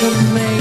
the